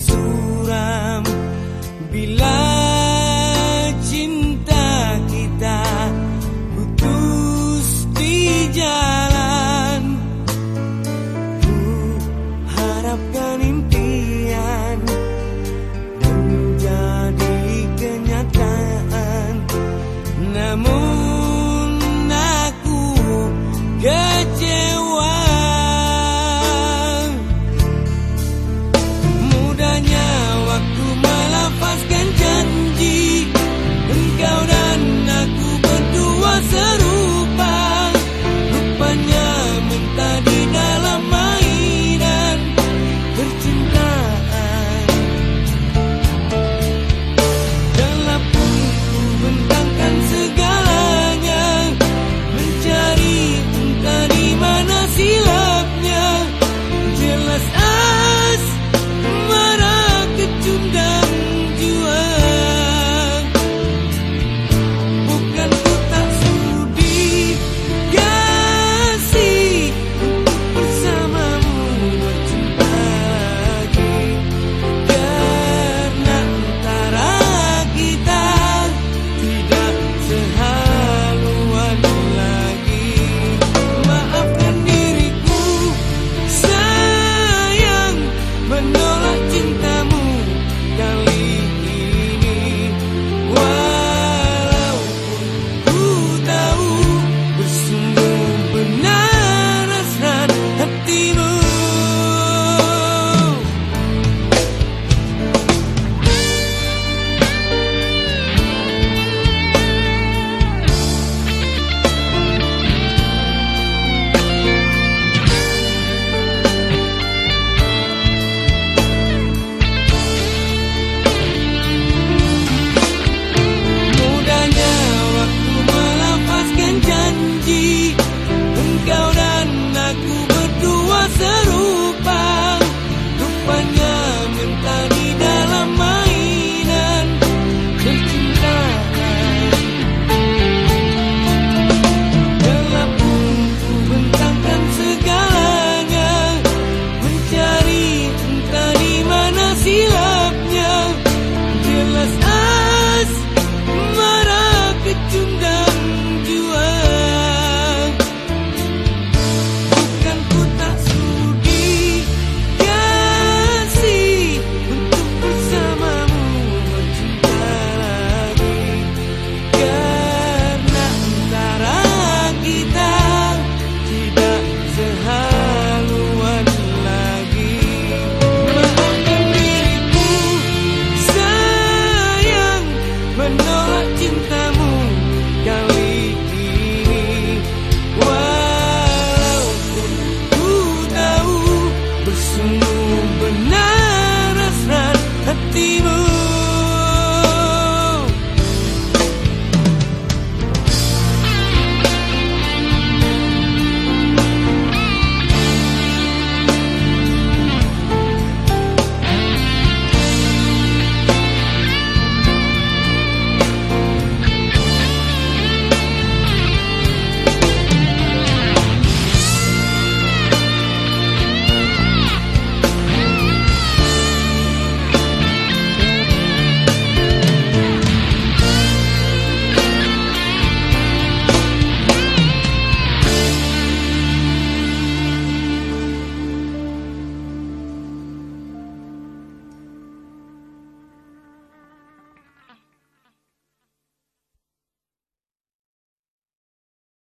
suram. Bila